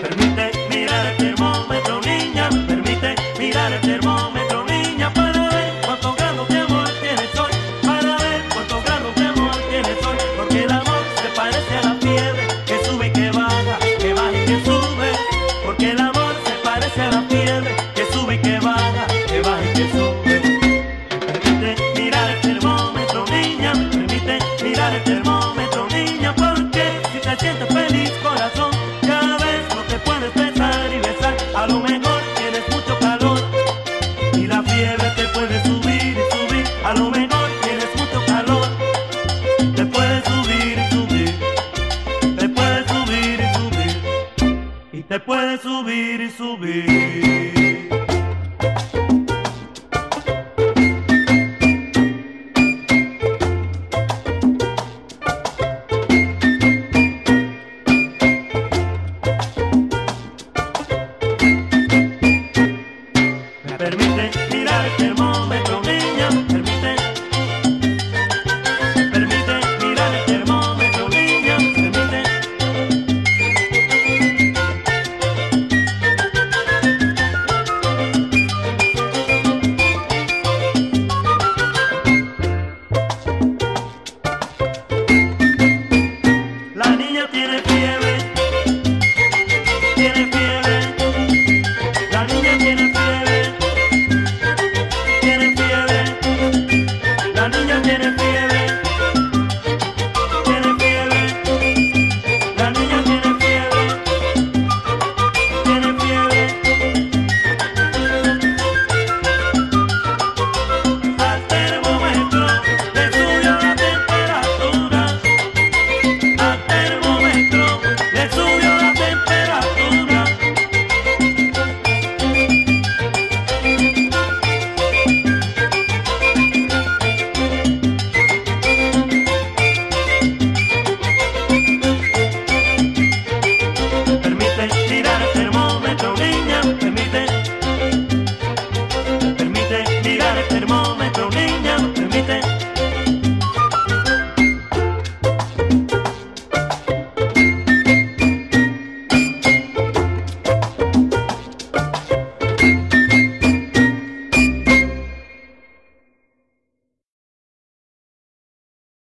permite A lo mejor tienes mucho calor, y la fiebre te puede subir y subir, a lo mejor tienes mucho calor, te puede subir y subir, te puede subir y subir, y te puede subir y subir. Permite mirar este el termómetro, niña, permite. Permite mirar este el termómetro, niña, permite. La niña tiene fiebre, tiene fiebre, la niña tiene